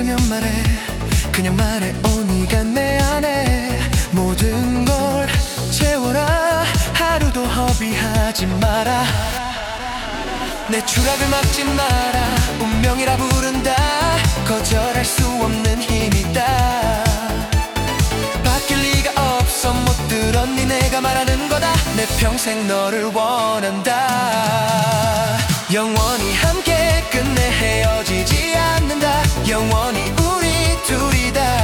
있으면 말해 그냥 말해. 오 네가 내 안에 모든 걸 채워라. 하루도 허비하지 마라. 내 추락을 막지 마라. 운명이라 부른다. 거절할 수 없는 힘이다. 바뀔 리가 없어. 못 들었니? 내가 말하는 거다. 내 평생 너를 원한다. 영원히 함께 끝내 헤어지지 않는다 영원히 우리 둘이다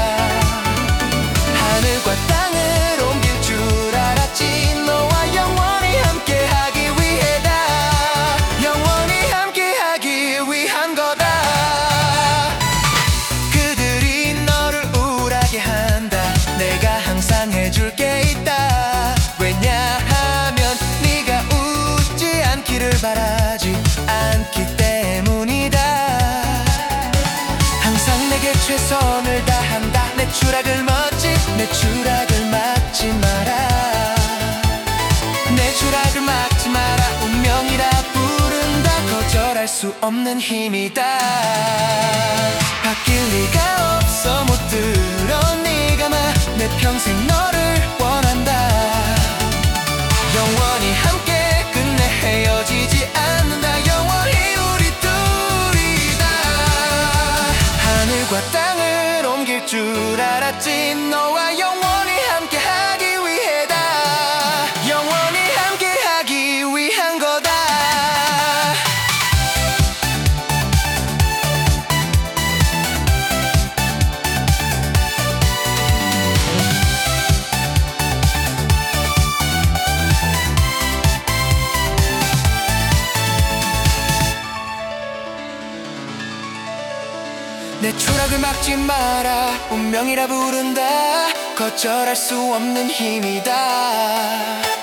추락을 막지 내 추락을 막지 마라. 내 추락을 막지 마라. 운명이라 부른다. 거절할 수 없는 힘이다 チュララチンの和よ 내 추락을 막지 마라. 운명이라 부른다. 거절할 수 없는 힘이다